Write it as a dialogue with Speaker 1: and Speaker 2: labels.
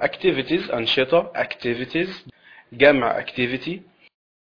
Speaker 1: activities أنشطة activities جمع activity